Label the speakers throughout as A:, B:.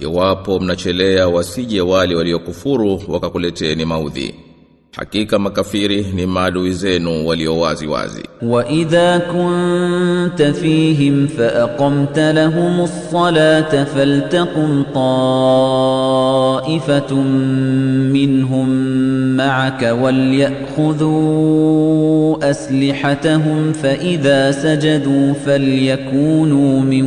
A: iwapo mnachelea wasije wale waliokufuru wakakuleteni maudhi hakika makafiri ni maadui zenu walio wazi wazi
B: وإذا كنت فيهم فأقمت لهم الصلاة فلتقم طائفة منهم معك وليأخذوا أسلحتهم فإذا سجدوا فليكونوا من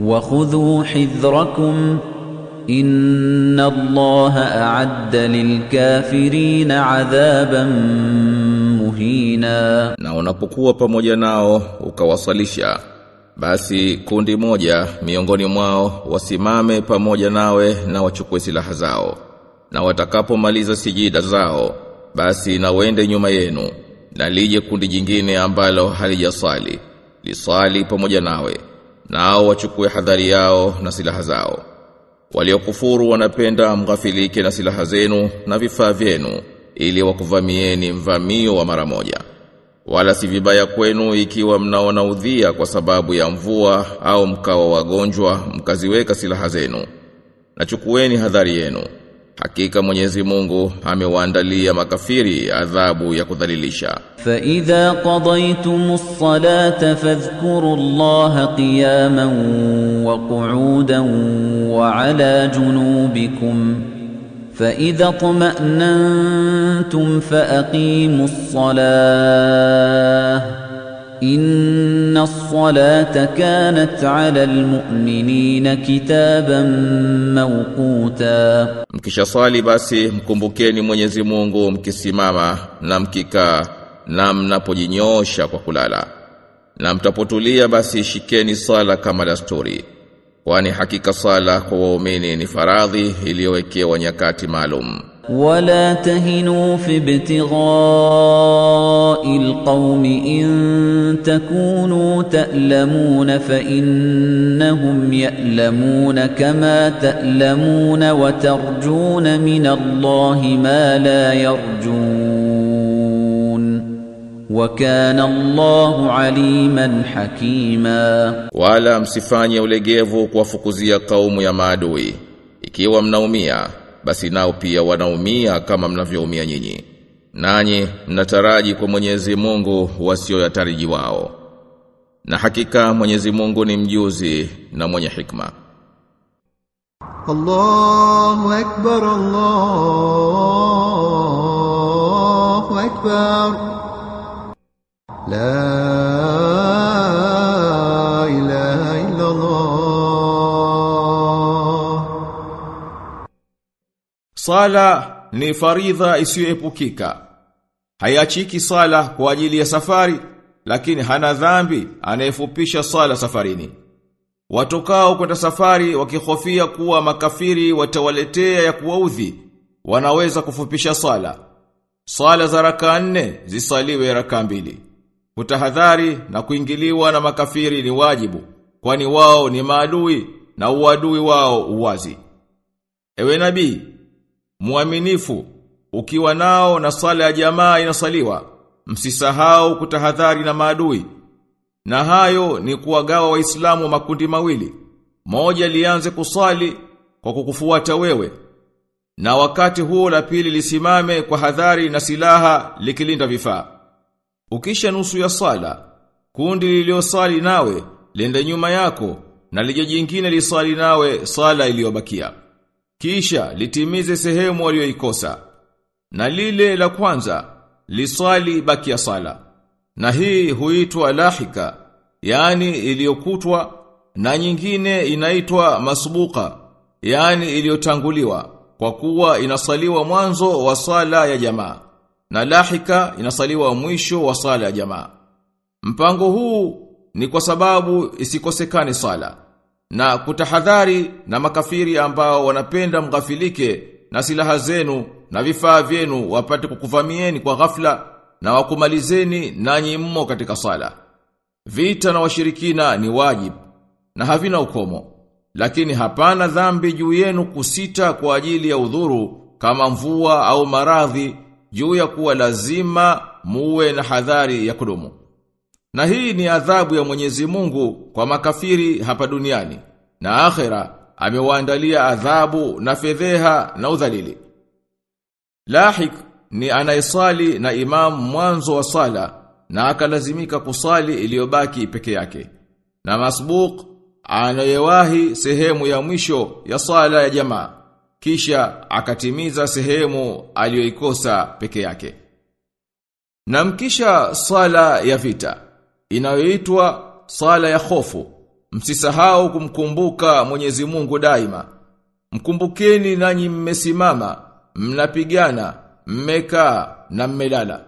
B: وخذوا حذركم إن الله أعد للكافرين عذابا مهينا
A: na unapokuwa pamoja nao ukawasalisha basi kundi moja miongoni mwao wasimame pamoja nawe na wachukue silaha zao na watakapomaliza sijida zao basi na wende nyuma yenu na lije kundi jingine ambalo halijasali lisali pamoja nawe nao wachukue hadhari yao na silaha zao. Waliokufuru wanapenda mghafilike na silaha zenu na vifaa vyenu ili wakuvamieni mvamio wa mara moja. Wala si vibaya kwenu ikiwa mnaona udhia kwa sababu ya mvua au mkawa wagonjwa mkaziweka silaha zenu. Na chukueni hadhari yenu hakika Mwenyezi Mungu amewaandalia makafiri adhabu ya kudhalilisha
B: فإذا قضيتم الصلاة فاذكروا الله قياما وقعودا وعلى جنوبكم فإذا اطمأننتم فأقيموا الصلاة إن الصلاة كانت على المؤمنين كتابا موقوتا
A: Mkishaswali basi mkumbukeni Mwenyezi Mungu mkisimama na mkikaa na mnapojinyoosha kwa kulala. Na mtapotulia basi shikeni sala kama dasturi. Kwani hakika sala kwa waumini ni faradhi iliyowekewa nyakati maalum.
B: ولا تهنوا في ابتغاء القوم إن تكونوا تألمون فإنهم يألمون كما تألمون وترجون من الله ما لا يرجون وكان الله عليما حكيما
A: Wala msifanye ulegevu kuwafukuzia kaumu ya maadui. Ikiwa mnaumia, basi nao pia wanaumia kama mnavyoumia nyinyi. nanyi mnataraji kwa Mwenyezi Mungu wasioyataraji wao na hakika Mwenyezi Mungu ni mjuzi na mwenye hikma.
C: Allahu akbar Allahu akbar. La ilaha illa Allah
D: Sala ni faridha isiyoepukika. Hayachiki sala kwa ajili ya safari, lakini hana dhambi anayefupisha sala safarini. Watokao kwenda safari wakihofia kuwa makafiri watawaletea ya kuwaudhi, wanaweza kufupisha sala. Sala za raka nne zisaliwe raka mbili. Kutahadhari na kuingiliwa na makafiri ni wajibu, kwani wao ni maadui na uadui wao uwazi. Ewe nabii, muaminifu, ukiwa nao na sala ya jamaa inasaliwa, msisahau kutahadhari na maadui.
A: Na hayo ni kuwagawa waislamu makundi mawili. Moja lianze kusali kwa kukufuata wewe. Na wakati huo la pili lisimame kwa hadhari na silaha likilinda vifaa. Ukisha nusu ya sala, kundi liliosali nawe lende nyuma yako na lije jingine lisali nawe sala iliyobakia. Kisha litimize sehemu walioikosa. Na lile la kwanza lisali ya sala. Na hii huitwa lahika, yani iliyokutwa na nyingine inaitwa masbuka, yani iliyotanguliwa kwa kuwa inasaliwa mwanzo wa sala ya jamaa na lahika inasaliwa mwisho wa sala ya jamaa. Mpango huu ni kwa sababu isikosekane sala na kutahadhari na makafiri ambao wanapenda mghafilike na silaha zenu na vifaa vyenu wapate kukuvamieni kwa ghafla na wakumalizeni nanyi mmo katika sala. Vita na washirikina ni wajibu na havina ukomo. Lakini hapana dhambi juu yenu kusita kwa ajili ya udhuru kama mvua au maradhi juu ya kuwa lazima muwe na hadhari ya kudumu. Na hii ni adhabu ya Mwenyezi Mungu kwa makafiri hapa duniani na akhera amewaandalia adhabu na fedheha na udhalili. Lahik ni anayesali na imamu mwanzo wa sala na akalazimika kusali iliyobaki peke yake. Na masbuq anayewahi sehemu ya mwisho ya sala ya jamaa kisha akatimiza sehemu aliyoikosa peke yake. Na mkisha sala ya vita inayoitwa sala ya hofu msisahau kumkumbuka Mwenyezi Mungu daima. Mkumbukeni nanyi mmesimama, mnapigana, mmekaa na mmelala.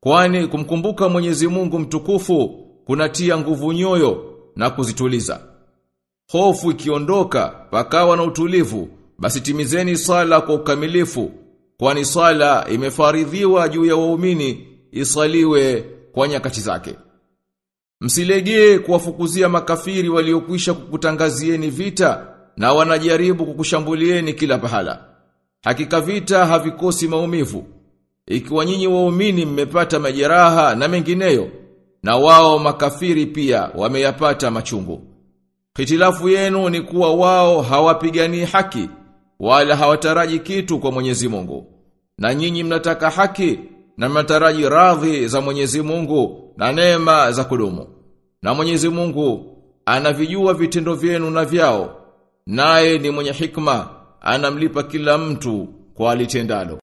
A: Kwani kumkumbuka Mwenyezi Mungu mtukufu kunatia nguvu nyoyo na kuzituliza. Hofu ikiondoka pakawa na utulivu, basi timizeni sala kwa ukamilifu, kwani sala imefaridhiwa juu ya waumini isaliwe kwa nyakati zake. Msilegee kuwafukuzia makafiri waliokwisha kukutangazieni vita na wanajaribu kukushambulieni kila pahala. Hakika vita havikosi maumivu. Ikiwa nyinyi waumini mmepata majeraha na mengineyo, na wao makafiri pia wameyapata machungu. Hitilafu yenu ni kuwa wao hawapigani haki wala hawataraji kitu kwa Mwenyezi Mungu. Na nyinyi mnataka haki na mnataraji radhi za Mwenyezi Mungu na neema za kudumu. Na Mwenyezi Mungu anavijua vitendo vyenu na vyao. Naye ni mwenye hikma, anamlipa kila mtu kwa alitendalo.